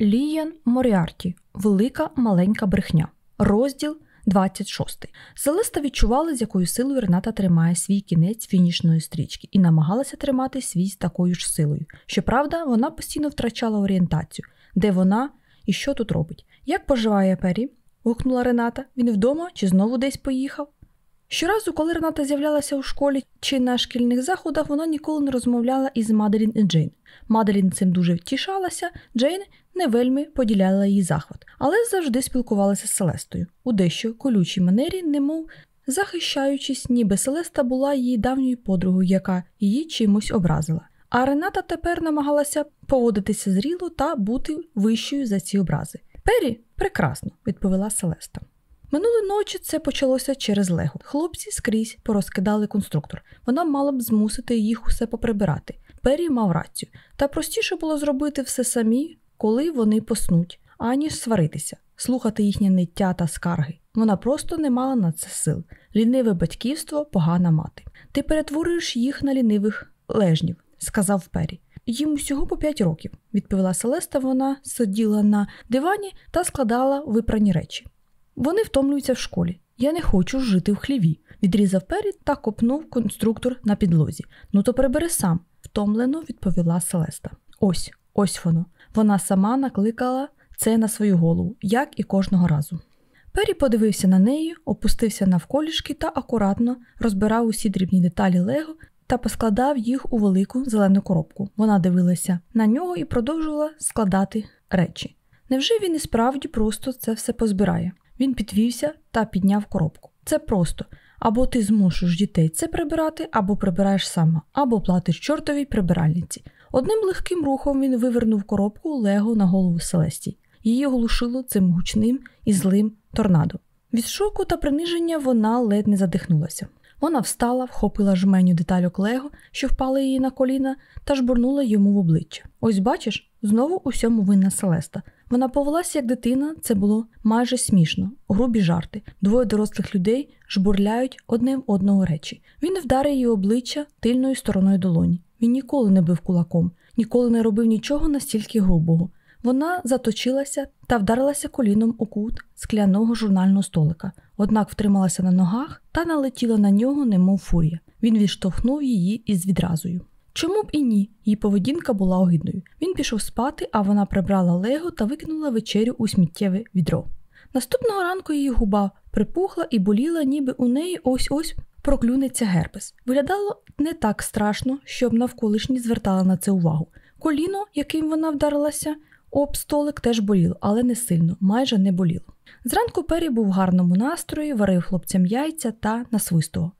Ліян Моріарті Велика маленька брехня. Розділ 26. Селеста відчувала, з якою силою Рената тримає свій кінець фінішної стрічки і намагалася тримати свій з такою ж силою. Щоправда, вона постійно втрачала орієнтацію, де вона і що тут робить. Як поживає Пері? гукнула Рената. Він вдома чи знову десь поїхав? Щоразу, коли Рената з'являлася у школі чи на шкільних заходах, вона ніколи не розмовляла із Маделін і Джейн. Маделін цим дуже втішалася, Джейн не вельми поділяла її захват, але завжди спілкувалася з Селестою у дещо колючій манері, немов захищаючись, ніби Селеста була її давньою подругою, яка її чимось образила. А Рената тепер намагалася поводитися зріло та бути вищою за ці образи. Пері прекрасно, відповіла Селеста. Минулої ночі це почалося через Лего. Хлопці скрізь порозкидали конструктор. Вона мала б змусити їх усе поприбирати. Пері мав рацію, та простіше було зробити все самі, коли вони поснуть, аніж сваритися, слухати їхнє ниття та скарги. Вона просто не мала на це сил. Ліниве батьківство погана мати. Ти перетворюєш їх на лінивих лежнів, сказав Пері. Їм усього по п'ять років, відповіла Селеста. Вона сиділа на дивані та складала випрані речі. Вони втомлюються в школі. Я не хочу жити в хліві. Відрізав Пері та копнув конструктор на підлозі. Ну то прибери сам, втомлено відповіла Селеста. Ось, ось воно. Вона сама накликала це на свою голову, як і кожного разу. Пері подивився на неї, опустився навколішки та акуратно розбирав усі дрібні деталі Лего та поскладав їх у велику зелену коробку. Вона дивилася на нього і продовжувала складати речі. Невже він і справді просто це все позбирає? Він підвівся та підняв коробку. Це просто. Або ти змушуєш дітей це прибирати, або прибираєш сама, або платиш чортовій прибиральниці. Одним легким рухом він вивернув коробку Лего на голову Селесті. Її оглушило цим гучним і злим торнадо. Від шоку та приниження вона ледь не задихнулася. Вона встала, вхопила жменю детальок Лего, що впали її на коліна, та жбурнула йому в обличчя. Ось бачиш, знову усьому винна Селеста. Вона повелася як дитина, це було майже смішно, грубі жарти. Двоє дорослих людей жбурляють одне в одного речі. Він вдарив її обличчя тильною стороною долоні. Він ніколи не бив кулаком, ніколи не робив нічого настільки грубого. Вона заточилася та вдарилася коліном у кут скляного журнального столика, однак втрималася на ногах та налетіла на нього, немов фурія. Він відштовхнув її із відразою. Чому б і ні? Її поведінка була огидною. Він пішов спати, а вона прибрала лего та викинула вечерю у сміттєве відро. Наступного ранку її губа припухла і боліла, ніби у неї ось ось проклюнеться герпес. Виглядало не так страшно, щоб навколишні звертали на це увагу. Коліно, яким вона вдарилася, об столик теж боліло, але не сильно, майже не боліло. Зранку Пері був в гарному настрої, варив хлопцям яйця та насвистував.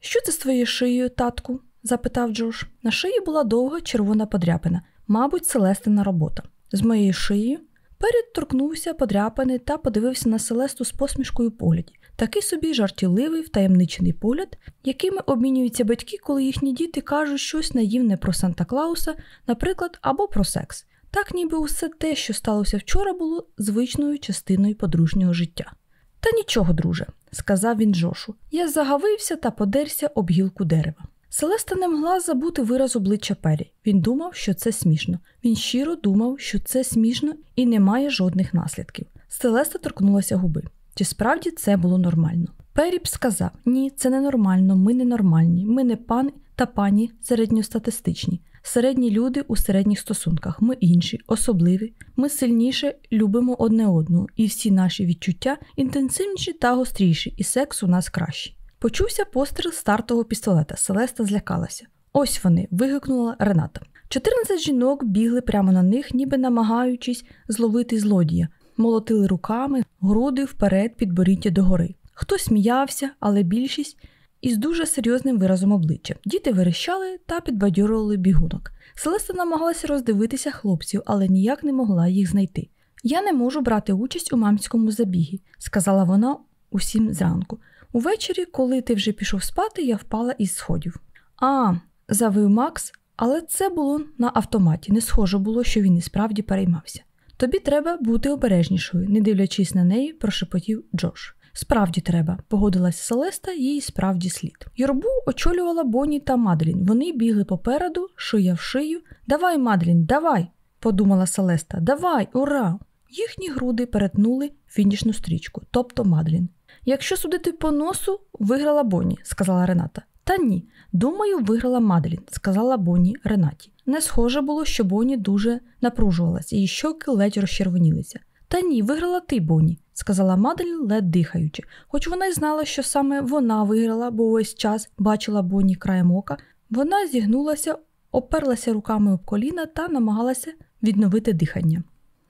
Що це з твоєю шиєю, татку? запитав Джош. На шиї була довга червона подряпина, мабуть, Селестина робота. З моєю шиєю Перед торкнувся подряпаний та подивився на Селесту з посмішкою погляді. Такий собі жартівливий, втаємничений погляд, якими обмінюються батьки, коли їхні діти кажуть щось наївне про Санта Клауса, наприклад, або про секс. Так ніби усе те, що сталося вчора, було звичною частиною подружнього життя. Та нічого, друже, сказав він Джошу. Я загавився та подерся об гілку дерева. Селеста не могла забути вираз обличчя Пері. Він думав, що це смішно. Він щиро думав, що це смішно і не має жодних наслідків. Селеста торкнулася губи. Чи справді це було нормально? Пері б сказав: ні, це не нормально, ми не нормальні, ми не пан та пані середньостатистичні. Середні люди у середніх стосунках, ми інші, особливі, ми сильніше любимо одне одного, і всі наші відчуття інтенсивніші та гостріші, і секс у нас кращий. Почувся постріл стартового пістолета. Селеста злякалася. Ось вони. вигукнула Рената. 14 жінок бігли прямо на них, ніби намагаючись зловити злодія, молотили руками, груди вперед, підборіддя догори. Хтось сміявся, але більшість із дуже серйозним виразом обличчя. Діти верещали та підбадьорували бігунок. Селеста намагалася роздивитися хлопців, але ніяк не могла їх знайти. Я не можу брати участь у мамському забігі, сказала вона усім зранку. Увечері, коли ти вже пішов спати, я впала із сходів. А, завив Макс, але це було на автоматі. Не схоже було, що він і справді переймався. Тобі треба бути обережнішою, не дивлячись на неї, прошепотів Джош. Справді треба, погодилася Селеста, їй справді слід. Юрбу очолювала Бонні та Мадлін. Вони бігли попереду, шия в шию. Давай, Мадлін, давай! подумала Селеста. Давай, ура! Їхні груди перетнули фінішну стрічку, тобто Мадлін. Якщо судити по носу, виграла Бонні, сказала Рената. Та ні, думаю, виграла Мадлін, сказала Бонні Ренаті. Не схоже було, що Бонні дуже напружувалася, і щоки ледь розчервонілися. Та ні, виграла ти, Бонні, сказала Мадлін, ледь дихаючи, хоч вона й знала, що саме вона виграла, бо весь час бачила Бонні краєм ока. Вона зігнулася, оперлася руками об коліна та намагалася відновити дихання.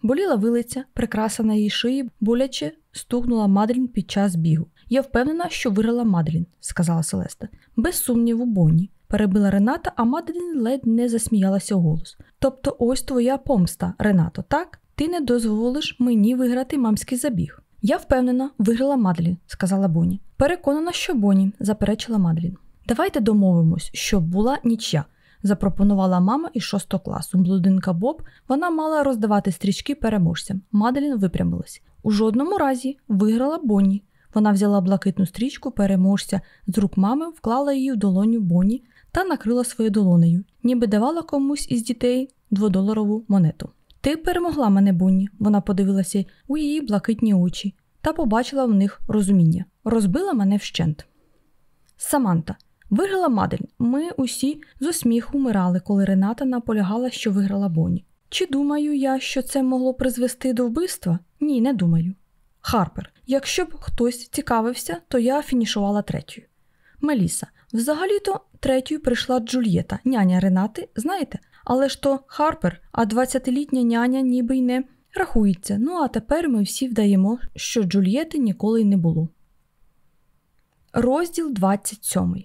Боліла вилиця, прикраса на її шиї, боляче стукнула Мадрін під час бігу. Я впевнена, що виграла Мадрін, сказала Селеста. Без сумніву, Бонні. Перебила Рената, а Мадрін ледь не засміялася голос. Тобто ось твоя помста, Ренато, так? Ти не дозволиш мені виграти мамський забіг. Я впевнена, виграла Мадлін, сказала Бонні. Переконана, що Бонні, заперечила Мадлін. Давайте домовимось, щоб була нічя запропонувала мама із шостого класу. Блудинка Боб вона мала роздавати стрічки переможцям. Маделін випрямилась. У жодному разі виграла Бонні. Вона взяла блакитну стрічку переможця з рук мами, вклала її в долоню Бонні та накрила своєю долонею, ніби давала комусь із дітей дводоларову монету. Ти перемогла мене, Бонні. Вона подивилася у її блакитні очі та побачила в них розуміння. Розбила мене вщент. Саманта. Виграла Мадель. Ми усі з сміху вмирали, коли Рената наполягала, що виграла Бонні. Чи думаю я, що це могло призвести до вбивства? Ні, не думаю. Харпер, якщо б хтось цікавився, то я фінішувала третьою. Меліса, взагалі-то третьою прийшла Джульєта, няня Ренати, знаєте? Але ж то Харпер, а 20-літня няня ніби й не рахується. Ну а тепер ми всі вдаємо, що Джульєти ніколи й не було. Розділ 27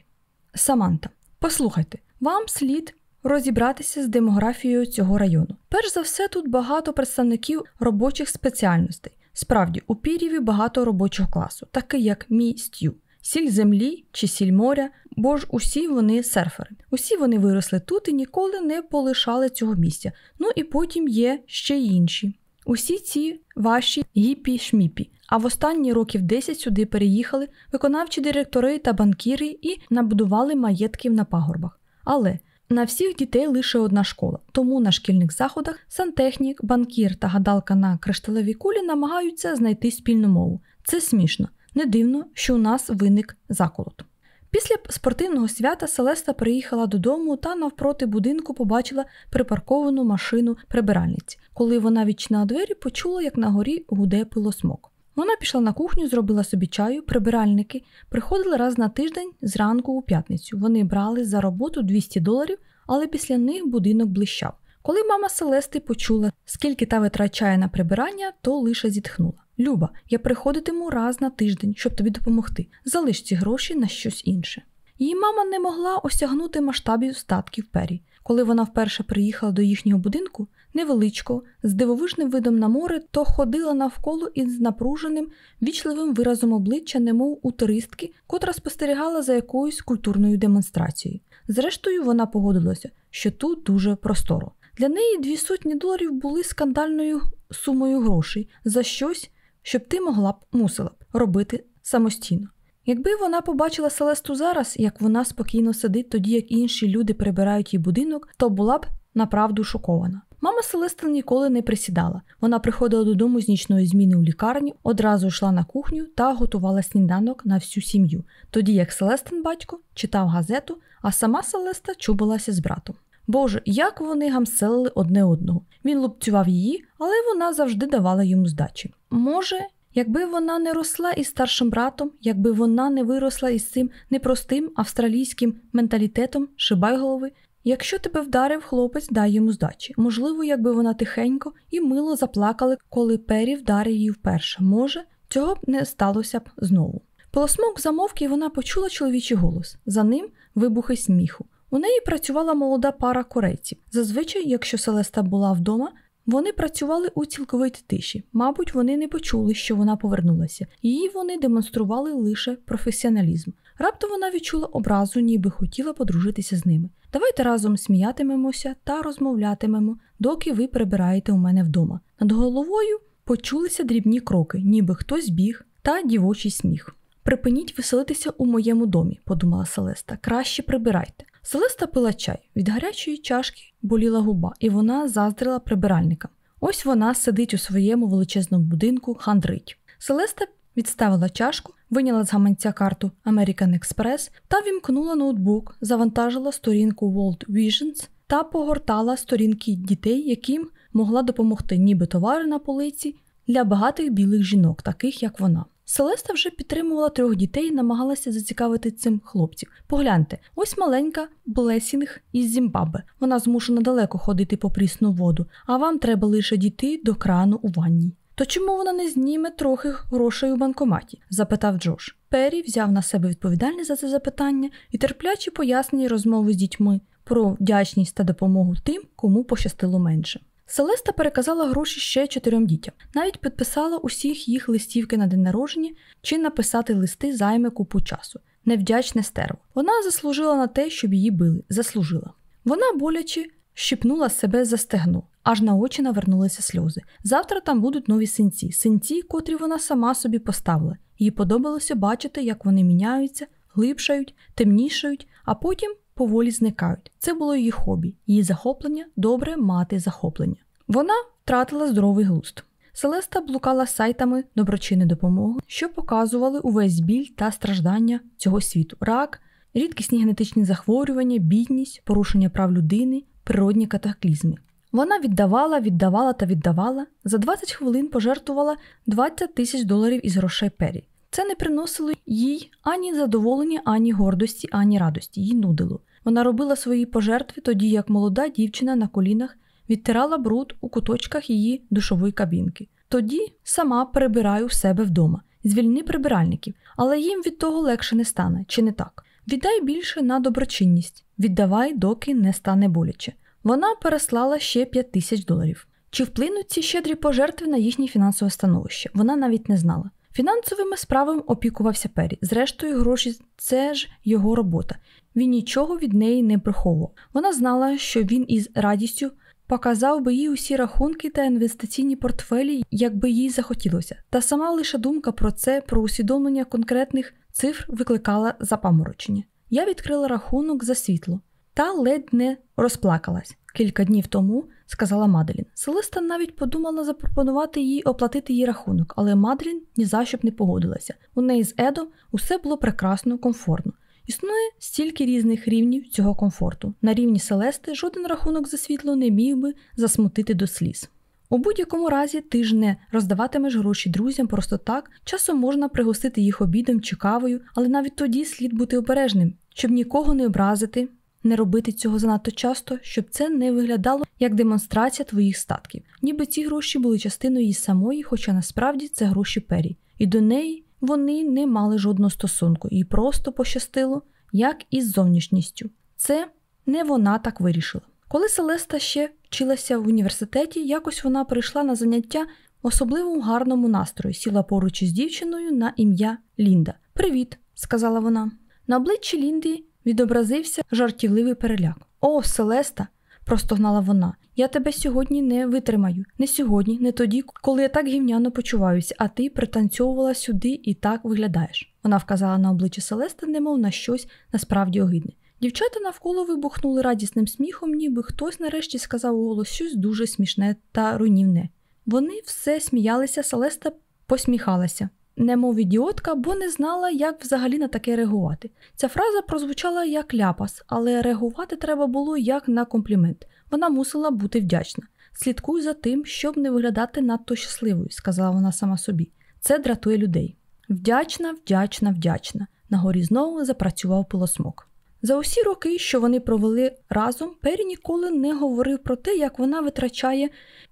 Саманта, послухайте, вам слід розібратися з демографією цього району. Перш за все, тут багато представників робочих спеціальностей. Справді, у Пірєві багато робочого класу, такий як мій стю, сіль землі чи сіль моря, бо ж усі вони серфери. Усі вони виросли тут і ніколи не полишали цього місця. Ну і потім є ще інші. Усі ці ваші гіпі-шміпі, а в останні років 10 сюди переїхали виконавчі директори та банкіри і набудували маєтків на пагорбах. Але на всіх дітей лише одна школа, тому на шкільних заходах сантехнік, банкір та гадалка на кришталевій кулі намагаються знайти спільну мову. Це смішно, не дивно, що у нас виник заколот. Після спортивного свята Селеста приїхала додому та навпроти будинку побачила припарковану машину прибиральниці. Коли вона відчинила двері, почула, як на горі гуде пилосмок. Вона пішла на кухню, зробила собі чаю, прибиральники приходили раз на тиждень зранку у п'ятницю. Вони брали за роботу 200 доларів, але після них будинок блищав. Коли мама Селести почула, скільки та витрачає на прибирання, то лише зітхнула. Люба, я приходитиму раз на тиждень, щоб тобі допомогти. Залиш ці гроші на щось інше. Її мама не могла осягнути масштабів статків пері. Коли вона вперше приїхала до їхнього будинку, невеличко, з дивовижним видом на море, то ходила навколо із напруженим, вічливим виразом обличчя, немов у туристки, котра спостерігала за якоюсь культурною демонстрацією. Зрештою, вона погодилася, що тут дуже просторо. Для неї дві сотні доларів були скандальною сумою грошей за щось, щоб ти могла б мусила б робити самостійно. Якби вона побачила Селесту зараз, як вона спокійно сидить, тоді як інші люди прибирають її будинок, то була б направду шокована. Мама Селеста ніколи не присідала. Вона приходила додому з нічної зміни у лікарні, одразу йшла на кухню та готувала сніданок на всю сім'ю, тоді як Селестин батько читав газету, а сама Селеста чубилася з братом. Боже, як вони гамселили одне одного. Він лупцював її, але вона завжди давала йому здачі. Може, якби вона не росла із старшим братом, якби вона не виросла із цим непростим австралійським менталітетом шибайголови, якщо тебе вдарив хлопець, дай йому здачі. Можливо, якби вона тихенько і мило заплакали, коли пері вдарив її вперше. Може, цього б не сталося б знову. Полосмок замовки, і вона почула чоловічий голос. За ним вибухи сміху. У неї працювала молода пара корейців. Зазвичай, якщо Селеста була вдома, вони працювали у цілковитій тиші. Мабуть, вони не почули, що вона повернулася, її вони демонстрували лише професіоналізм. Раптом вона відчула образу, ніби хотіла подружитися з ними. Давайте разом сміятимемося та розмовлятимемо, доки ви прибираєте у мене вдома. Над головою почулися дрібні кроки, ніби хтось біг, та дівочий сміх. Припиніть веселитися у моєму домі, подумала Селеста. Краще прибирайте. Селеста пила чай. Від гарячої чашки боліла губа, і вона заздрила прибиральникам. Ось вона сидить у своєму величезному будинку, хандрить. Селеста відставила чашку, виняла з гаманця карту American Express та вімкнула ноутбук, завантажила сторінку World Visions та погортала сторінки дітей, яким могла допомогти ніби товари на полиці для багатих білих жінок, таких як вона. Селеста вже підтримувала трьох дітей і намагалася зацікавити цим хлопців. Погляньте, ось маленька Блесінг із Зімбабве. Вона змушена далеко ходити по прісну воду, а вам треба лише дійти до крану у ванні. То чому вона не зніме трохи грошей у банкоматі? запитав Джош. Пері взяв на себе відповідальність за це запитання і терпляче пояснює розмови з дітьми про вдячність та допомогу тим, кому пощастило менше. Селеста переказала гроші ще чотирьом дітям, навіть підписала усіх їх листівки на день народження чи написати листи займе купу часу. Невдячне стерво. Вона заслужила на те, щоб її били. Заслужила. Вона боляче щипнула себе за стегно, аж на очі навернулися сльози. Завтра там будуть нові синці, синці, котрі вона сама собі поставила. Їй подобалося бачити, як вони міняються, глибшають, темнішають, а потім поволі зникають. Це було її хобі, її захоплення добре мати захоплення. Вона втратила здоровий глузд. Селеста блукала сайтами доброчинної допомоги, що показували увесь біль та страждання цього світу: рак, рідкісні генетичні захворювання, бідність, порушення прав людини, природні катаклізми. Вона віддавала, віддавала та віддавала. За 20 хвилин пожертвувала 20 тисяч доларів із грошей Пері. Це не приносило їй ані задоволення, ані гордості, ані радості, їй нудило. Вона робила свої пожертви, тоді як молода дівчина на колінах відтирала бруд у куточках її душової кабінки. Тоді сама перебираю в себе вдома, звільни прибиральників, але їм від того легше не стане, чи не так? Віддай більше на доброчинність, віддавай, доки не стане боляче. Вона переслала ще 5 тисяч доларів. Чи вплинуть ці щедрі пожертви на їхнє фінансове становище? Вона навіть не знала. Фінансовими справами опікувався Пері. Зрештою, гроші це ж його робота. Він нічого від неї не приховував. Вона знала, що він із радістю показав би їй усі рахунки та інвестиційні портфелі, якби їй захотілося. Та сама лише думка про це, про усвідомлення конкретних цифр викликала запаморочення. Я відкрила рахунок за світло та ледь не розплакалась. Кілька днів тому, сказала Маделін. Селеста навіть подумала запропонувати їй оплатити її рахунок, але Маделін ні за що б не погодилася. У неї з Едом усе було прекрасно, комфортно. Існує стільки різних рівнів цього комфорту. На рівні Селести жоден рахунок за світло не міг би засмутити до сліз. У будь-якому разі ти ж не роздаватимеш гроші друзям просто так, часом можна пригостити їх обідом чи кавою, але навіть тоді слід бути обережним, щоб нікого не образити, не робити цього занадто часто, щоб це не виглядало як демонстрація твоїх статків, ніби ці гроші були частиною її самої, хоча насправді це гроші пері, і до неї вони не мали жодного стосунку, і просто пощастило, як із зовнішністю. Це не вона так вирішила. Коли Селеста ще вчилася в університеті, якось вона прийшла на заняття в особливому гарному настрої, сіла поруч із дівчиною на ім'я Лінда. Привіт, сказала вона. На обличчі Лінди відобразився жартівливий переляк. О, Селеста, простогнала вона. Я тебе сьогодні не витримаю. Не сьогодні, не тоді, коли я так гівняно почуваюся, а ти пританцьовувала сюди і так виглядаєш. Вона вказала на обличчя Селести, немов на щось насправді огидне. Дівчата навколо вибухнули радісним сміхом, ніби хтось нарешті сказав у голос щось дуже смішне та руйнівне. Вони все сміялися, Селеста посміхалася немов ідіотка, бо не знала, як взагалі на таке реагувати. Ця фраза прозвучала як ляпас, але реагувати треба було як на комплімент. Вона мусила бути вдячна. Слідкуй за тим, щоб не виглядати надто щасливою, сказала вона сама собі. Це дратує людей. Вдячна, вдячна, вдячна. Нагорі знову запрацював пилосмок. За усі роки, що вони провели разом, Пері ніколи не говорив про те, як вона витрачає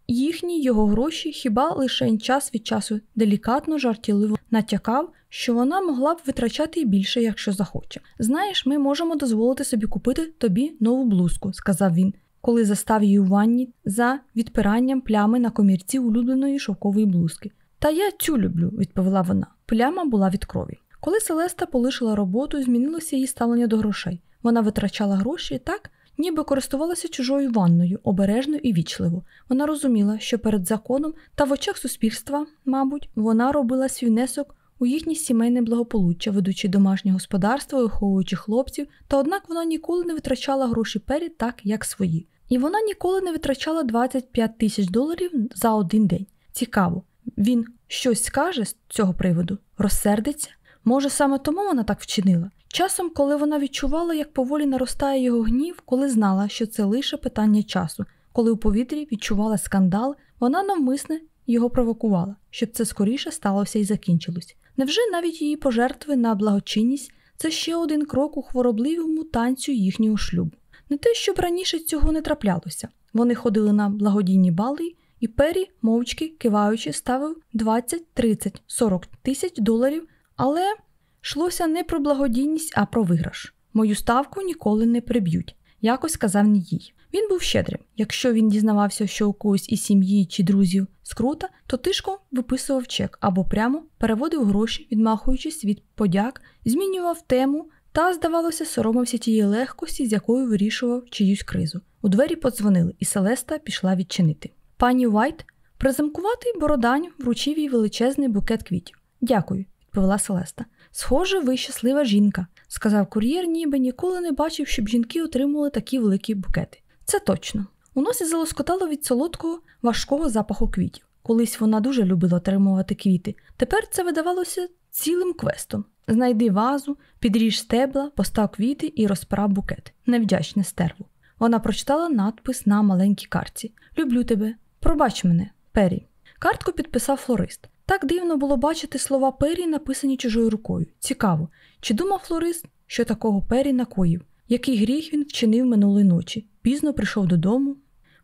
їхні його гроші, хіба лише час від часу делікатно, жартівливо натякав, що вона могла б витрачати і більше, якщо захоче. Знаєш, ми можемо дозволити собі купити тобі нову блузку, сказав він, коли застав її у ванні за відпиранням плями на комірці улюбленої шовкової блузки. Та я цю люблю, відповіла вона. Пляма була від крові. Коли Селеста полишила роботу, змінилося її ставлення до грошей. Вона витрачала гроші так, ніби користувалася чужою ванною, обережно і вічливо. Вона розуміла, що перед законом та в очах суспільства, мабуть, вона робила свій внесок у їхнє сімейне благополуччя, ведучи домашнє господарство, виховуючи хлопців, та однак вона ніколи не витрачала гроші Пері так, як свої. І вона ніколи не витрачала 25 тисяч доларів за один день. Цікаво, він щось скаже з цього приводу, розсердиться. Може, саме тому вона так вчинила. Часом, коли вона відчувала, як поволі наростає його гнів, коли знала, що це лише питання часу, коли у повітрі відчувала скандал, вона навмисне його провокувала, щоб це скоріше сталося і закінчилось. Невже навіть її пожертви на благочинність це ще один крок у хворобливому танцю їхнього шлюбу? Не те, щоб раніше цього не траплялося. Вони ходили на благодійні бали, і Пері, мовчки, киваючи, ставив 20, 30, 40 тисяч доларів, але йшлося не про благодійність, а про виграш. Мою ставку ніколи не приб'ють, якось сказав не їй. Він був щедрим. Якщо він дізнавався, що у когось із сім'ї чи друзів скрута, то тишком виписував чек або прямо переводив гроші, відмахуючись від подяк, змінював тему та, здавалося, соромився тієї легкості, з якою вирішував чиюсь кризу. У двері подзвонили, і Селеста пішла відчинити. Пані Уайт, презамкуватий бородань вручив їй величезний букет квітів. Дякую, відповіла Селеста. Схоже, ви щаслива жінка, сказав кур'єр, ніби ніколи не бачив, щоб жінки отримували такі великі букети. Це точно. У носі залоскотало від солодкого, важкого запаху квітів. Колись вона дуже любила отримувати квіти. Тепер це видавалося цілим квестом. Знайди вазу, підріж стебла, постав квіти і розправ букет. Невдячне стерву. Вона прочитала надпис на маленькій картці Люблю тебе. Пробач мене, Пері. Картку підписав флорист. Так дивно було бачити слова Пері, написані чужою рукою. Цікаво, чи думав флорист, що такого Пері накоїв? Який гріх він вчинив минулої ночі? Пізно прийшов додому.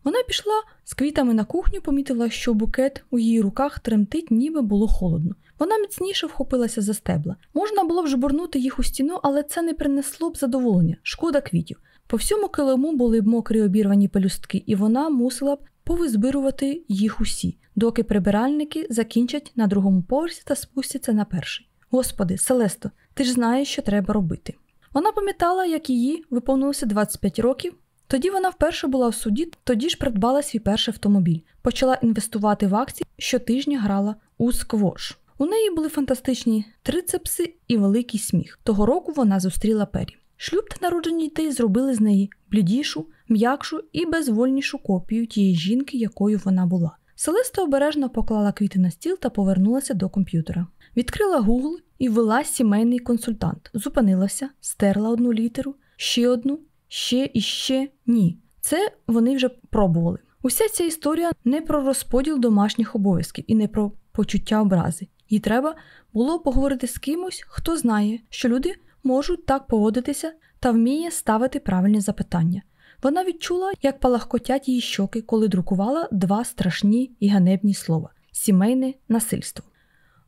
Вона пішла з квітами на кухню, помітила, що букет у її руках тремтить, ніби було холодно. Вона міцніше вхопилася за стебла. Можна було б жбурнути їх у стіну, але це не принесло б задоволення, шкода квітів. По всьому килиму були б мокрі обірвані пелюстки, і вона мусила б повизбирувати їх усі, доки прибиральники закінчать на другому поверсі та спустяться на перший. Господи, Селесто, ти ж знаєш, що треба робити. Вона пам'ятала, як її виповнилося 25 років. Тоді вона вперше була в суді, тоді ж придбала свій перший автомобіль, почала інвестувати в акції, щотижня грала у сквош. У неї були фантастичні трицепси і великий сміх. Того року вона зустріла Пері. Шлюб та народжені дітей зробили з неї блідішу, м'якшу і безвольнішу копію тієї жінки, якою вона була. Селеста обережно поклала квіти на стіл та повернулася до комп'ютера. Відкрила Google і ввела сімейний консультант. Зупинилася, стерла одну літеру, ще одну, ще і ще ні. Це вони вже пробували. Уся ця історія не про розподіл домашніх обов'язків і не про почуття образи. Їй треба було поговорити з кимось, хто знає, що люди можуть так поводитися та вміє ставити правильні запитання. Вона відчула, як палахкотять її щоки, коли друкувала два страшні і ганебні слова сімейне насильство.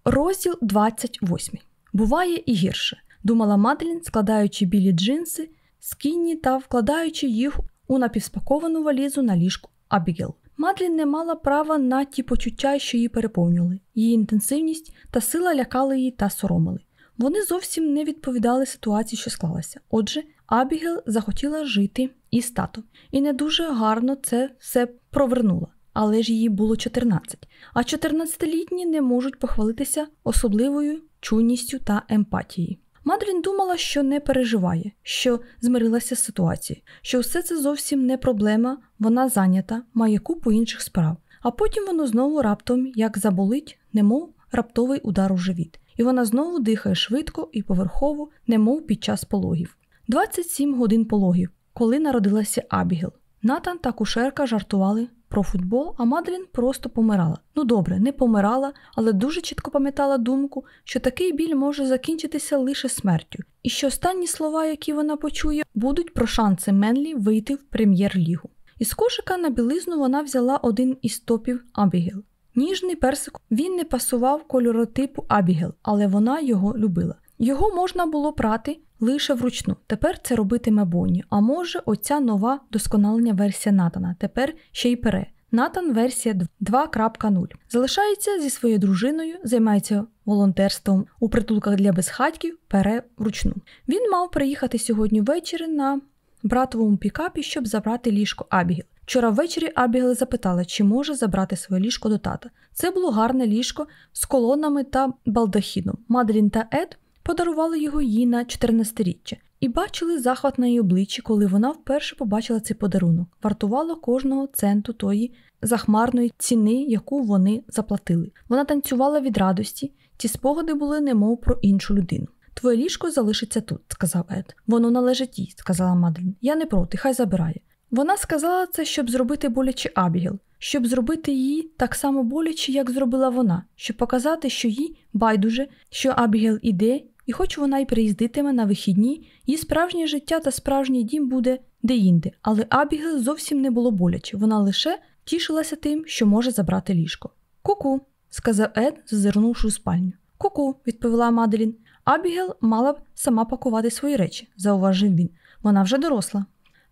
Розділ 28. Буває і гірше, думала Мадлін, складаючи білі джинси, скінні та вкладаючи їх у напівспаковану валізу на ліжку Абігел. Мадлін не мала права на ті почуття, що її переповнювали. Її інтенсивність та сила лякали її та соромили. Вони зовсім не відповідали ситуації, що склалася. Отже, Абігел захотіла жити із татом. І не дуже гарно це все провернула. Але ж їй було 14. А 14-літні не можуть похвалитися особливою чуйністю та емпатією. Мадрін думала, що не переживає, що змирилася з ситуацією, що все це зовсім не проблема, вона зайнята, має купу інших справ. А потім воно знову раптом як заболить, немов раптовий удар у живіт. І вона знову дихає швидко і поверхово, немов під час пологів. 27 годин пологів, коли народилася Абігел. Натан та кушерка жартували про футбол, а Мадрін просто помирала. Ну добре, не помирала, але дуже чітко пам'ятала думку, що такий біль може закінчитися лише смертю, і що останні слова, які вона почує, будуть про шанси Менлі вийти в прем'єр-лігу. Із кошика на білизну вона взяла один із топів Абігел. Ніжний персик він не пасував кольоротипу Абігел, але вона його любила. Його можна було прати лише вручну. Тепер це робитиме Бонні. А може, оця нова досконалення версія Натана. Тепер ще й пере. Натан версія 2.0. Залишається зі своєю дружиною, займається волонтерством у притулках для безхатьків, пере вручну. Він мав приїхати сьогодні ввечері на братовому пікапі, щоб забрати ліжко Абігіл. Вчора ввечері Абігел запитала, чи може забрати своє ліжко до тата. Це було гарне ліжко з колонами та балдахіном. Маделін та Ед подарували його їй на 14-річчя і бачили захват на її обличчі, коли вона вперше побачила цей подарунок. Вартувало кожного центу тої захмарної ціни, яку вони заплатили. Вона танцювала від радості, ці спогади були немов про іншу людину. Твоє ліжко залишиться тут, сказав Ед. Воно належить їй, сказала Маделін. Я не проти, хай забирає. Вона сказала це, щоб зробити боляче Абігіл, щоб зробити її так само боляче, як зробила вона, щоб показати, що їй байдуже, що Абігіл іде, і хоч вона й приїздитиме на вихідні, її справжнє життя та справжній дім буде деінде, але Абігіл зовсім не було боляче, вона лише тішилася тим, що може забрати ліжко. Ку-ку, сказав Ед, зазирнувши у спальню. Ку-ку, відповіла Маделін. Абігел мала б сама пакувати свої речі, зауважив він. Вона вже доросла.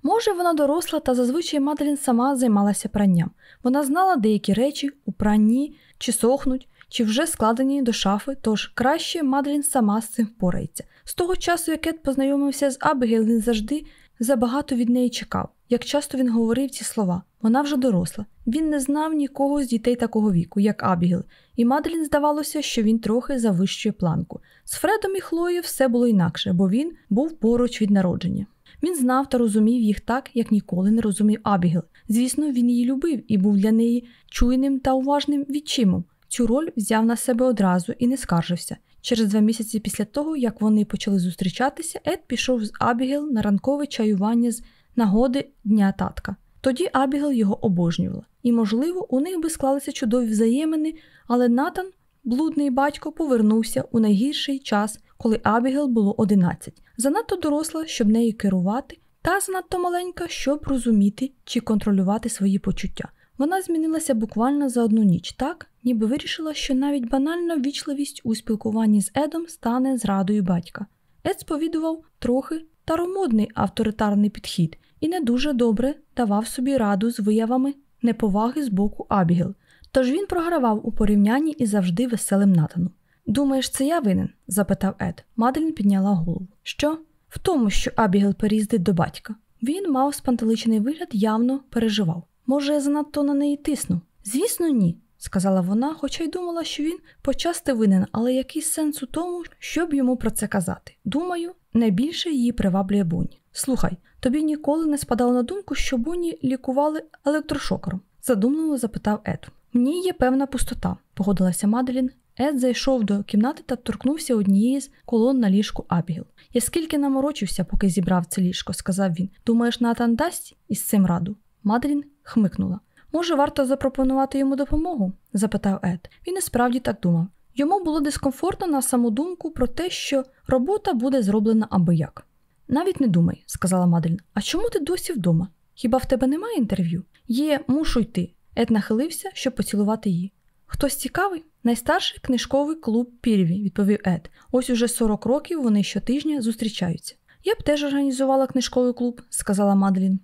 Може, вона доросла, та зазвичай Маделін сама займалася пранням. Вона знала деякі речі у пранні, чи сохнуть, чи вже складені до шафи, тож краще Маделін сама з цим впорається. З того часу, як Ед познайомився з Абігел, він завжди забагато від неї чекав. Як часто він говорив ці слова, вона вже доросла. Він не знав нікого з дітей такого віку, як Абігел, і Маделін здавалося, що він трохи завищує планку. З Фредом і Хлоєю все було інакше, бо він був поруч від народження. Він знав та розумів їх так, як ніколи не розумів Абігел. Звісно, він її любив і був для неї чуйним та уважним відчимом. Цю роль взяв на себе одразу і не скаржився. Через два місяці після того, як вони почали зустрічатися, Ед пішов з Абігел на ранкове чаювання з нагоди дня татка. Тоді Абігел його обожнювала, і, можливо, у них би склалися чудові взаємини, але Натан, блудний батько, повернувся у найгірший час, коли Абігел було 11. занадто доросла, щоб нею керувати, та занадто маленька, щоб розуміти чи контролювати свої почуття. Вона змінилася буквально за одну ніч, так, ніби вирішила, що навіть банальна ввічливість у спілкуванні з Едом стане зрадою батька. Ед сповідував трохи таромодний авторитарний підхід і не дуже добре давав собі раду з виявами неповаги з боку Абігел, тож він програвав у порівнянні із завжди веселим Натаном. Думаєш, це я винен? запитав Ед. Маделін підняла голову. Що? В тому, що Абігел переїздить до батька. Він мав спантеличений вигляд, явно переживав. Може, я занадто на неї тисну? Звісно, ні, сказала вона, хоча й думала, що він почасти винен, але який сенс у тому, щоб йому про це казати. Думаю, найбільше її приваблює Боні. Слухай, тобі ніколи не спадало на думку, що Боні лікували електрошокером? задумливо запитав Ед. Ній є певна пустота, погодилася Маделін. Ед зайшов до кімнати та торкнувся однієї з колон на ліжку Абігіл. Я скільки наморочився, поки зібрав це ліжко, сказав він. Думаєш, Натан дасть із цим раду? Маделін хмикнула. Може, варто запропонувати йому допомогу? запитав Ед. Він і справді так думав. Йому було дискомфортно на саму думку про те, що робота буде зроблена аби як. Навіть не думай, сказала Маделін. А чому ти досі вдома? Хіба в тебе немає інтерв'ю? Є, мушу йти. Ед нахилився, щоб поцілувати її. Хтось цікавий? Найстарший книжковий клуб Пірві, відповів Ед. Ось уже 40 років вони щотижня зустрічаються. Я б теж організувала книжковий клуб, сказала Маделін.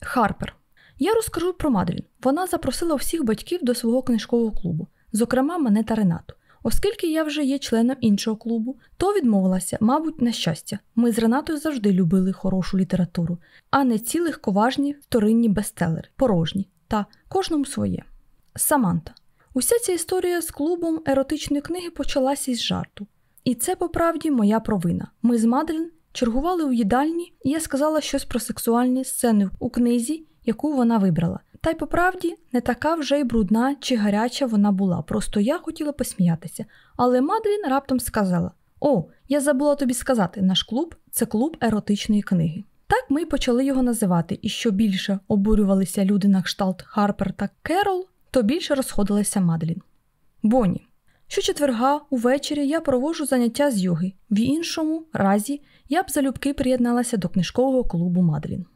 Харпер. Я розкажу про Маделін. Вона запросила всіх батьків до свого книжкового клубу, зокрема мене та Ренату. Оскільки я вже є членом іншого клубу, то відмовилася, мабуть, на щастя. Ми з Ренатою завжди любили хорошу літературу, а не ці легковажні вторинні бестселери, порожні та кожному своє. Саманта. Уся ця історія з клубом еротичної книги почалася із жарту. І це, по правді, моя провина. Ми з Маделін чергували у їдальні, і я сказала щось про сексуальні сцени у книзі, яку вона вибрала. Та й по правді не така вже й брудна чи гаряча вона була, просто я хотіла посміятися. Але Маделін раптом сказала: О, я забула тобі сказати, наш клуб це клуб еротичної книги. Так ми й почали його називати, і що більше обурювалися люди на кшталт Харпер та Керол, то більше розходилася Маделін. Бонні. Щочетверга увечері я проводжу заняття з йоги. В іншому разі я б залюбки приєдналася до книжкового клубу Маделін.